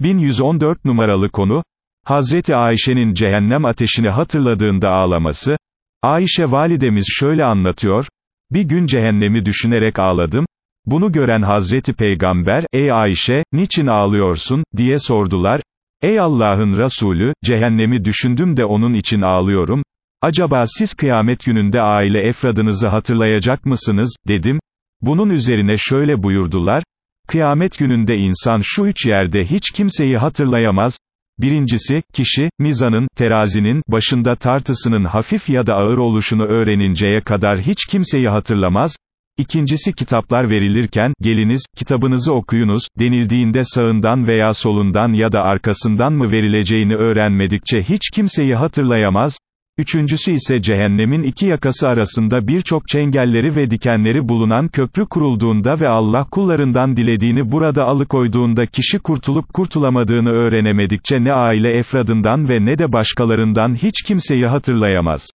1114 numaralı konu, Hazreti Ayşe'nin cehennem ateşini hatırladığında ağlaması, Ayşe validemiz şöyle anlatıyor, bir gün cehennemi düşünerek ağladım, bunu gören Hazreti Peygamber, ey Ayşe, niçin ağlıyorsun, diye sordular, ey Allah'ın Resulü, cehennemi düşündüm de onun için ağlıyorum, acaba siz kıyamet gününde aile efradınızı hatırlayacak mısınız, dedim, bunun üzerine şöyle buyurdular, kıyamet gününde insan şu üç yerde hiç kimseyi hatırlayamaz, Birincisi, kişi, mizanın, terazinin, başında tartısının hafif ya da ağır oluşunu öğreninceye kadar hiç kimseyi hatırlamaz. İkincisi kitaplar verilirken, geliniz, kitabınızı okuyunuz, denildiğinde sağından veya solundan ya da arkasından mı verileceğini öğrenmedikçe hiç kimseyi hatırlayamaz. Üçüncüsü ise cehennemin iki yakası arasında birçok çengelleri ve dikenleri bulunan köprü kurulduğunda ve Allah kullarından dilediğini burada alıkoyduğunda kişi kurtulup kurtulamadığını öğrenemedikçe ne aile efradından ve ne de başkalarından hiç kimseyi hatırlayamaz.